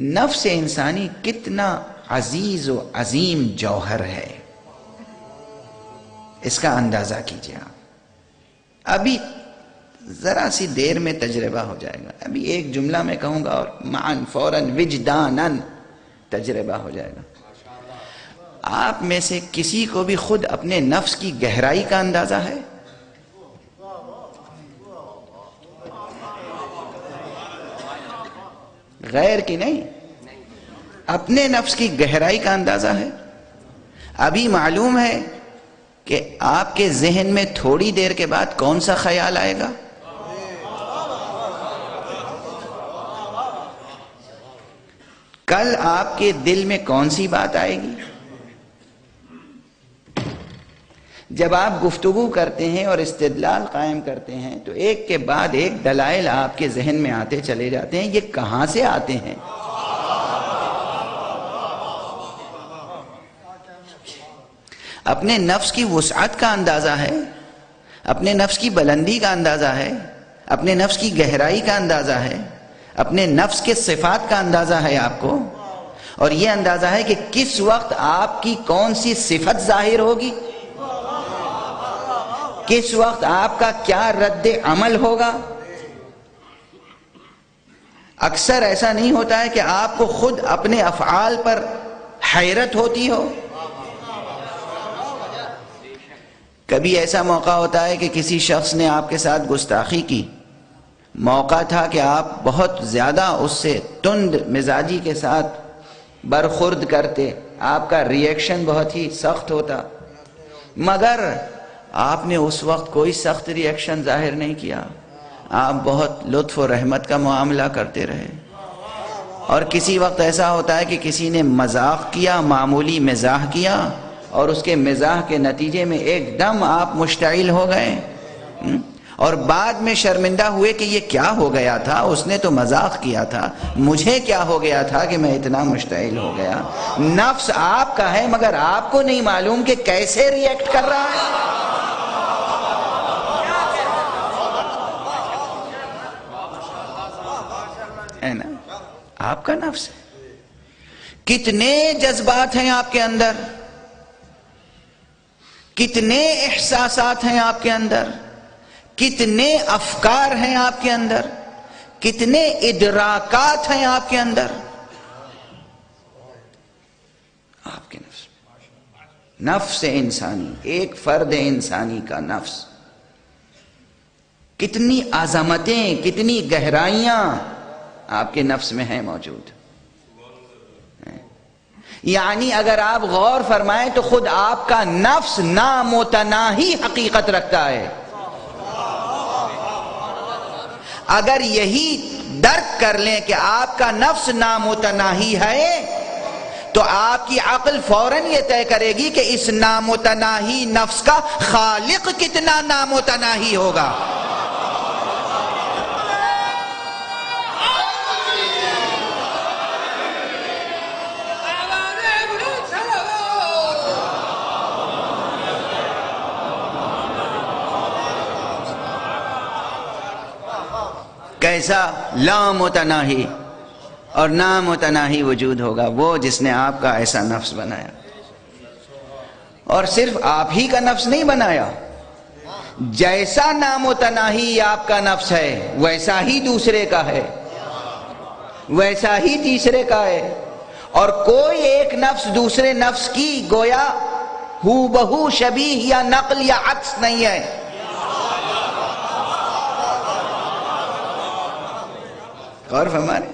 نفس انسانی کتنا عزیز و عظیم جوہر ہے۔ اس کا اندازہ کیجیے آپ۔ ابھی ذرا سی دیر میں تجربہ ہو جائے گا۔ ابھی ایک جملہ میں کہوں گا اور مان فوراً وجدانن تجربہ ہو جائے گا۔ آپ میں سے کسی کو بھی خود اپنے نفس کی گہرائی کا اندازہ ہے؟ غیر کی نہیں۔ اپنے نفس کی گہرائی کا اندازہ ہے۔ ابھی معلوم ہے کہ آپ کے ذہن میں تھوڑی دیر کے بعد کون سا خیال آئے گا۔ کل آپ کے دل میں کون سی بات آئے گی؟ جب آپ گفتگو کرتے ہیں اور استدلال قائم کرتے ہیں، تو ایک کے بعد ایک دلائل آپ کے ذہن میں آتے چلے جاتے ہیں، یہ کہاں سے آتے ہیں؟ اپنے نفس کی وسعت کا اندازہ ہے، اپنے نفس کی بلندی کا اندازہ ہے، اپنے نفس کی گہرائی کا اندازہ ہے، اپنے نفس کے صفات کا اندازہ ہے آپ کو؟ اور یہ اندازہ ہے کہ کس وقت آپ کی کون سی صفت ظاہر ہوگی؟ کس وقت آپ کا کیا رد عمل ہوگا؟ اکثر ایسا نہیں ہوتا ہے کہ آپ کو خود اپنے افعال پر حیرت ہوتی ہو۔ کبھی ایسا موقع ہوتا ہے کہ کسی شخص نے آپ کے ساتھ گستاخی کی۔ موقع تھا کہ آپ بہت زیادہ اس سے تند مزاجی کے ساتھ برخورد کرتے۔ آپ کا ریئیکشن بہت ہی سخت ہوتا۔ مگر آپ نے اس وقت کوئی سخت ریئیکشن ظاہر نہیں کیا۔ آپ بہت لطف و رحمت کا معاملہ کرتے رہے۔ اور کسی وقت ایسا ہوتا ہے کہ کسی نے مذاق کیا، معمولی مزاح کیا اور اس کے مزاح کے نتیجے میں ایک دم آپ مشتعل ہو گئے۔ اور بعد میں شرمندہ ہوئے کہ یہ کیا ہو گیا تھا، اس نے تو مذاق کیا تھا۔ مجھے کیا ہو گیا تھا کہ میں اتنا مشتعل ہو گیا۔ نفس آپ کا ہے، مگر آپ کو نہیں معلوم کہ کیسے ریئیکٹ کر رہا ہے۔ آپ کا نفس ہے۔ کتنے جذبات ہیں آپ کے اندر۔ کتنے احساسات ہیں آپ کے اندر۔ کتنے افکار ہیں آپ کے اندر۔ کتنے ادراکات ہیں آپ کے اندر۔ آپ کے نفس۔ نفس انسانی، ایک فرد انسانی کا نفس۔ کتنی عظمتیں، کتنی گہرائیاں۔ آپ کے نفس میں ہیں موجود۔ یعنی اگر آپ غور فرمائیں تو خود آپ کا نفس نامتناہی حقیقت رکھتا ہے۔ اگر یہی درک کر لیں کہ آپ کا نفس نامتناہی ہے، تو آپ کی عقل فوراً یہ طے کرے گی کہ اس نامتناہی نفس کا خالق کتنا نامتناہی ہوگا۔ کیسا لامتناہی اور نامتناہی وجود ہوگا، وہ جس نے آپ کا ایسا نفس بنایا۔ اور صرف آپ ہی کا نفس نہیں بنایا، جیسا نامتناہی آپ کا نفس ہے، ویسا ہی دوسرے کا ہے۔ ویسا ہی تیسرے کا ہے۔ اور کوئی ایک نفس دوسرے نفس کی گویا ہو بہو شبی یا نقل یا عکس نہیں ہے۔ غور فرمانے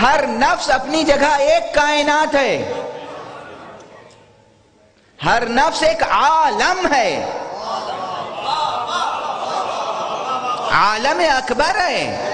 ہر نفس اپنی جگہ ایک کائنات ہے۔ ہر نفس ایک عالم ہے۔ عالم اکبر ہے۔